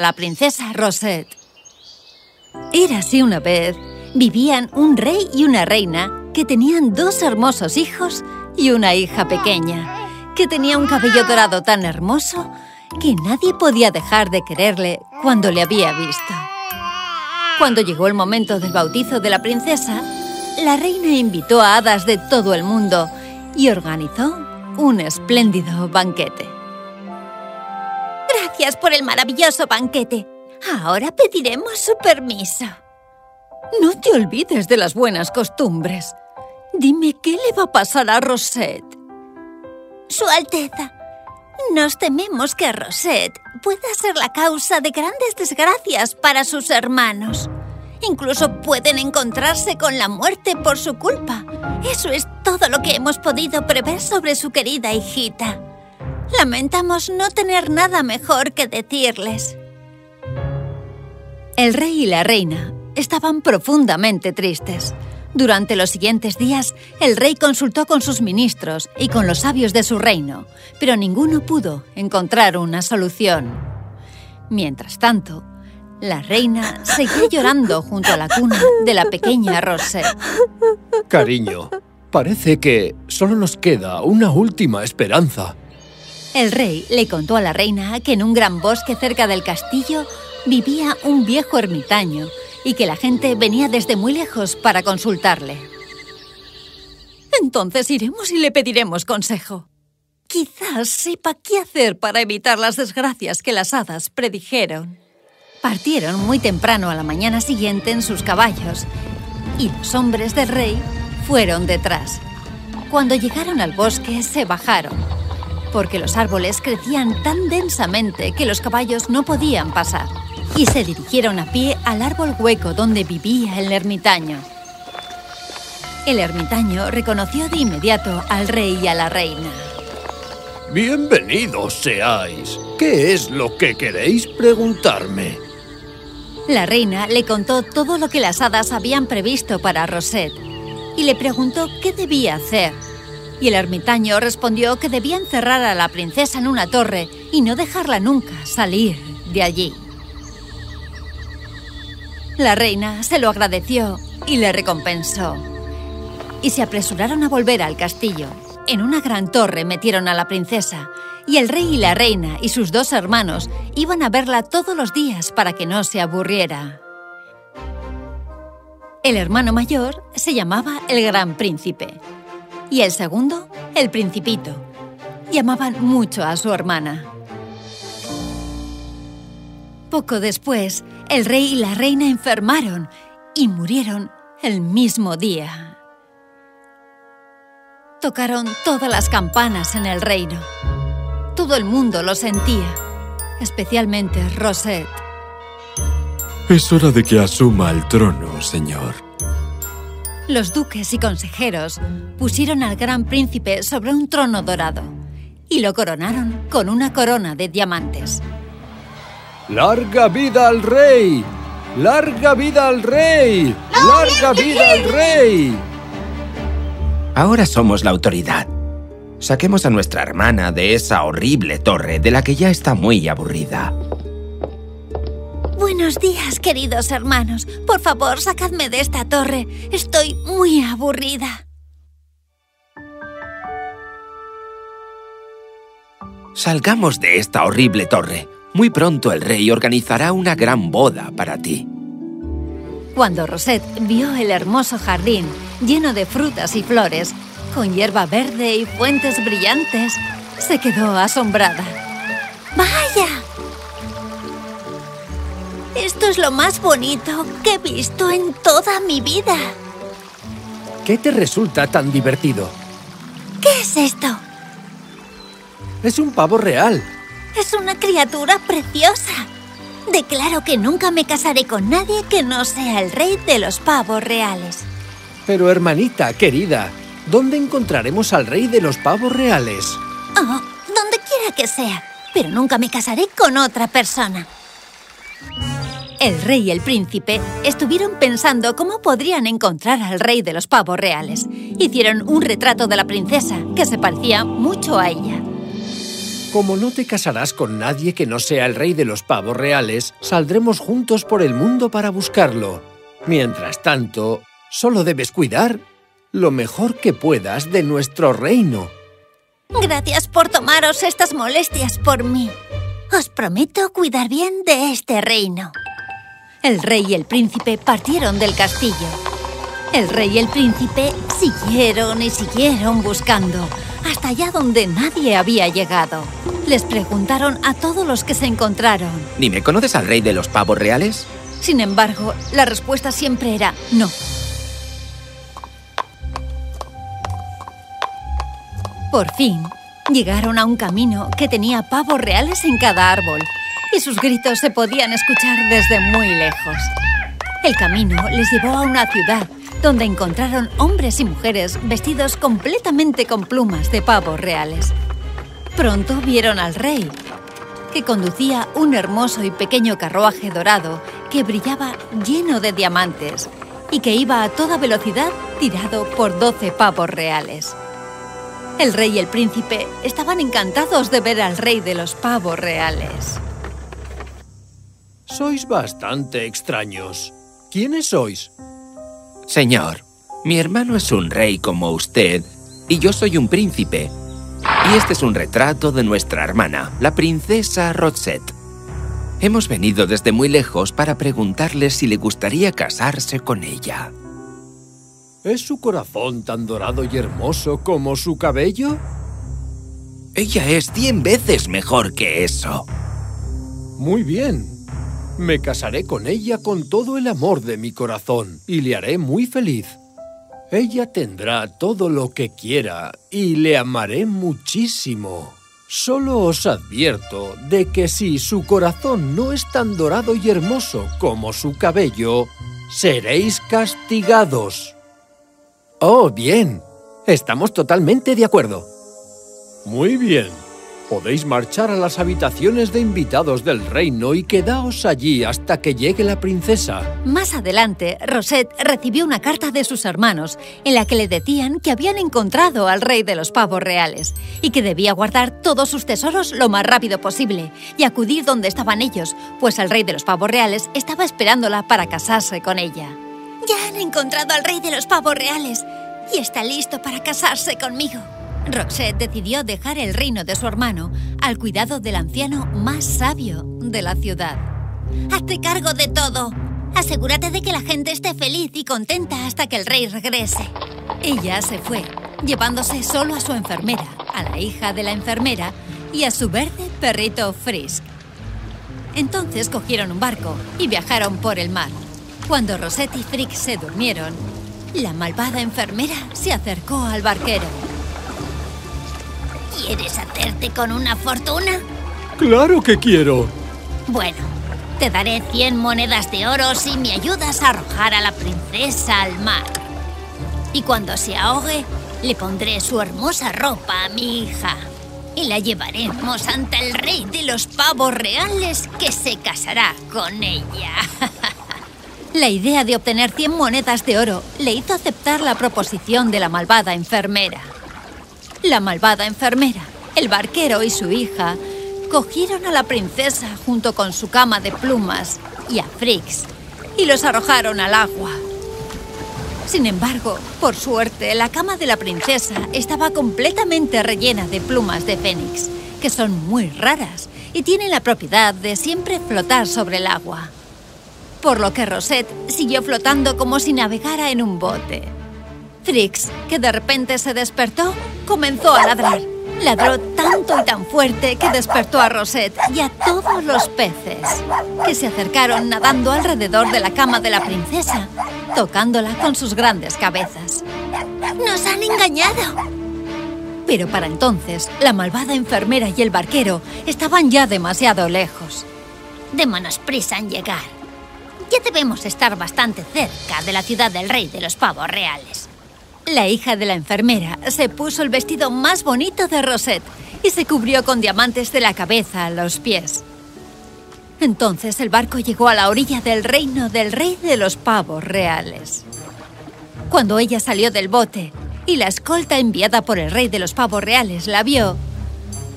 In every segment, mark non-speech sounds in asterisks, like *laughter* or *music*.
la princesa Rosette. Era así una vez. Vivían un rey y una reina que tenían dos hermosos hijos y una hija pequeña, que tenía un cabello dorado tan hermoso que nadie podía dejar de quererle cuando le había visto. Cuando llegó el momento del bautizo de la princesa, la reina invitó a hadas de todo el mundo y organizó un espléndido banquete. Gracias por el maravilloso banquete. Ahora pediremos su permiso. No te olvides de las buenas costumbres. Dime qué le va a pasar a Rosette. Su Alteza, nos tememos que Rosette pueda ser la causa de grandes desgracias para sus hermanos. Incluso pueden encontrarse con la muerte por su culpa. Eso es todo lo que hemos podido prever sobre su querida hijita. Lamentamos no tener nada mejor que decirles. El rey y la reina estaban profundamente tristes. Durante los siguientes días, el rey consultó con sus ministros y con los sabios de su reino, pero ninguno pudo encontrar una solución. Mientras tanto, la reina seguía llorando junto a la cuna de la pequeña Rosette. Cariño, parece que solo nos queda una última esperanza. El rey le contó a la reina que en un gran bosque cerca del castillo vivía un viejo ermitaño y que la gente venía desde muy lejos para consultarle. Entonces iremos y le pediremos consejo. Quizás sepa qué hacer para evitar las desgracias que las hadas predijeron. Partieron muy temprano a la mañana siguiente en sus caballos y los hombres del rey fueron detrás. Cuando llegaron al bosque se bajaron, porque los árboles crecían tan densamente que los caballos no podían pasar y se dirigieron a pie al árbol hueco donde vivía el ermitaño. El ermitaño reconoció de inmediato al rey y a la reina. Bienvenidos seáis. ¿Qué es lo que queréis preguntarme? La reina le contó todo lo que las hadas habían previsto para Rosette y le preguntó qué debía hacer. Y el ermitaño respondió que debía encerrar a la princesa en una torre y no dejarla nunca salir de allí. La reina se lo agradeció y le recompensó. Y se apresuraron a volver al castillo. En una gran torre metieron a la princesa y el rey y la reina y sus dos hermanos iban a verla todos los días para que no se aburriera. El hermano mayor se llamaba el Gran Príncipe y el segundo, el Principito. Llamaban mucho a su hermana. Poco después, el rey y la reina enfermaron y murieron el mismo día. Tocaron todas las campanas en el reino. Todo el mundo lo sentía, especialmente Rosette. Es hora de que asuma el trono, señor. Los duques y consejeros pusieron al gran príncipe sobre un trono dorado y lo coronaron con una corona de diamantes. ¡Larga vida al rey! ¡Larga vida al rey! ¡Larga vida al rey! Ahora somos la autoridad. Saquemos a nuestra hermana de esa horrible torre de la que ya está muy aburrida. Buenos días, queridos hermanos. Por favor, sacadme de esta torre. Estoy muy aburrida. Salgamos de esta horrible torre. Muy pronto el rey organizará una gran boda para ti. Cuando Rosette vio el hermoso jardín lleno de frutas y flores, con hierba verde y fuentes brillantes, se quedó asombrada. ¡Vaya! Esto es lo más bonito que he visto en toda mi vida. ¿Qué te resulta tan divertido? ¿Qué es esto? Es un pavo real. Es una criatura preciosa. Declaro que nunca me casaré con nadie que no sea el rey de los pavos reales. Pero hermanita, querida, ¿dónde encontraremos al rey de los pavos reales? Oh, donde quiera que sea. Pero nunca me casaré con otra persona. El rey y el príncipe estuvieron pensando cómo podrían encontrar al rey de los pavos reales. Hicieron un retrato de la princesa que se parecía mucho a ella. Como no te casarás con nadie que no sea el rey de los pavos reales, saldremos juntos por el mundo para buscarlo. Mientras tanto, solo debes cuidar lo mejor que puedas de nuestro reino. Gracias por tomaros estas molestias por mí. Os prometo cuidar bien de este reino. El rey y el príncipe partieron del castillo. El rey y el príncipe siguieron y siguieron buscando, hasta allá donde nadie había llegado. Les preguntaron a todos los que se encontraron. Dime, ¿conoces al rey de los pavos reales? Sin embargo, la respuesta siempre era no. Por fin, llegaron a un camino que tenía pavos reales en cada árbol y sus gritos se podían escuchar desde muy lejos. El camino les llevó a una ciudad donde encontraron hombres y mujeres vestidos completamente con plumas de pavos reales. Pronto vieron al rey, que conducía un hermoso y pequeño carruaje dorado que brillaba lleno de diamantes y que iba a toda velocidad tirado por doce pavos reales. El rey y el príncipe estaban encantados de ver al rey de los pavos reales. Sois bastante extraños. ¿Quiénes sois? Señor, mi hermano es un rey como usted y yo soy un príncipe. Y este es un retrato de nuestra hermana, la princesa Rosette. Hemos venido desde muy lejos para preguntarle si le gustaría casarse con ella. ¿Es su corazón tan dorado y hermoso como su cabello? Ella es cien veces mejor que eso. Muy bien. Me casaré con ella con todo el amor de mi corazón y le haré muy feliz. Ella tendrá todo lo que quiera y le amaré muchísimo. Solo os advierto de que si su corazón no es tan dorado y hermoso como su cabello, seréis castigados. Oh, bien. Estamos totalmente de acuerdo. Muy bien. Podéis marchar a las habitaciones de invitados del reino y quedaos allí hasta que llegue la princesa. Más adelante, Rosette recibió una carta de sus hermanos en la que le decían que habían encontrado al rey de los pavos reales y que debía guardar todos sus tesoros lo más rápido posible y acudir donde estaban ellos, pues el rey de los pavos reales estaba esperándola para casarse con ella. Ya han encontrado al rey de los pavos reales y está listo para casarse conmigo. Roxette decidió dejar el reino de su hermano al cuidado del anciano más sabio de la ciudad. Hazte cargo de todo. Asegúrate de que la gente esté feliz y contenta hasta que el rey regrese. Ella se fue, llevándose solo a su enfermera, a la hija de la enfermera y a su verde perrito Frisk. Entonces cogieron un barco y viajaron por el mar. Cuando Rosette y Frisk se durmieron, la malvada enfermera se acercó al barquero. ¿Quieres hacerte con una fortuna? ¡Claro que quiero! Bueno, te daré 100 monedas de oro si me ayudas a arrojar a la princesa al mar. Y cuando se ahogue, le pondré su hermosa ropa a mi hija. Y la llevaremos ante el rey de los pavos reales que se casará con ella. *laughs* La idea de obtener 100 monedas de oro le hizo aceptar la proposición de la malvada enfermera. La malvada enfermera, el barquero y su hija cogieron a la princesa junto con su cama de plumas y a Frix y los arrojaron al agua. Sin embargo, por suerte, la cama de la princesa estaba completamente rellena de plumas de fénix, que son muy raras y tienen la propiedad de siempre flotar sobre el agua. Por lo que Rosette siguió flotando como si navegara en un bote. Frix, que de repente se despertó, comenzó a ladrar. Ladró tanto y tan fuerte que despertó a Rosette y a todos los peces, que se acercaron nadando alrededor de la cama de la princesa, tocándola con sus grandes cabezas. ¡Nos han engañado! Pero para entonces, la malvada enfermera y el barquero estaban ya demasiado lejos. Démonos prisa en llegar. Ya debemos estar bastante cerca de la ciudad del rey de los pavos reales. La hija de la enfermera se puso el vestido más bonito de Rosette y se cubrió con diamantes de la cabeza a los pies. Entonces el barco llegó a la orilla del reino del rey de los pavos reales. Cuando ella salió del bote y la escolta enviada por el rey de los pavos reales la vio,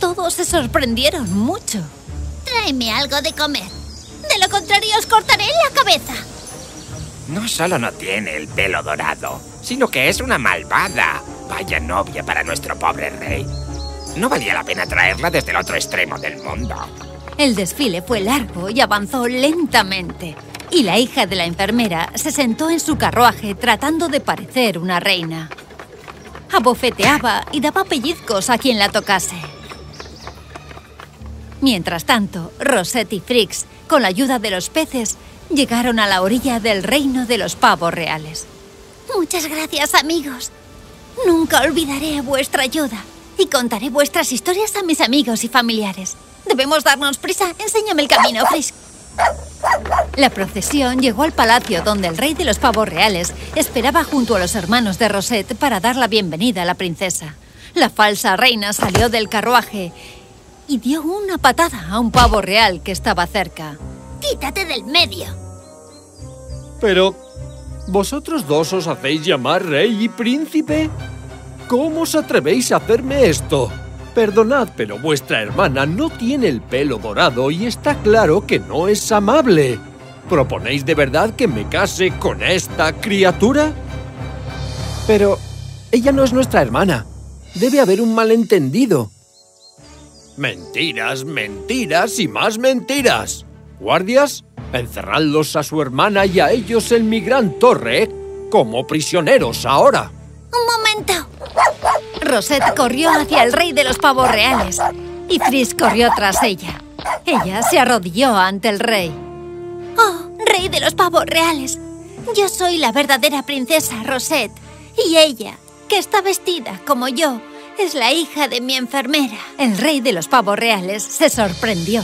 Todos se sorprendieron mucho. Tráeme algo de comer. De lo contrario, os cortaré la cabeza. No solo no tiene el pelo dorado, sino que es una malvada. Vaya novia para nuestro pobre rey. No valía la pena traerla desde el otro extremo del mundo. El desfile fue largo y avanzó lentamente. Y la hija de la enfermera se sentó en su carruaje tratando de parecer una reina. Abofeteaba y daba pellizcos a quien la tocase. Mientras tanto, Rosette y Frix, con la ayuda de los peces, llegaron a la orilla del reino de los pavos reales. Muchas gracias, amigos. Nunca olvidaré vuestra ayuda y contaré vuestras historias a mis amigos y familiares. Debemos darnos prisa. Enséñame el camino, Frisk. La procesión llegó al palacio donde el rey de los pavos reales esperaba junto a los hermanos de Rosette para dar la bienvenida a la princesa. La falsa reina salió del carruaje y dio una patada a un pavo real que estaba cerca. ¡Quítate del medio! Pero... ¿Vosotros dos os hacéis llamar rey y príncipe? ¿Cómo os atrevéis a hacerme esto? Perdonad, pero vuestra hermana no tiene el pelo dorado y está claro que no es amable. ¿Proponéis de verdad que me case con esta criatura? Pero ella no es nuestra hermana. Debe haber un malentendido. Mentiras, mentiras y más mentiras. Guardias, encerradlos a su hermana y a ellos en mi gran torre como prisioneros ahora. ¡Un momento! Rosette corrió hacia el rey de los pavos reales y Frisk corrió tras ella. Ella se arrodilló ante el rey. ¡Oh, rey de los pavos reales! Yo soy la verdadera princesa Rosette y ella, que está vestida como yo, es la hija de mi enfermera. El rey de los pavos reales se sorprendió.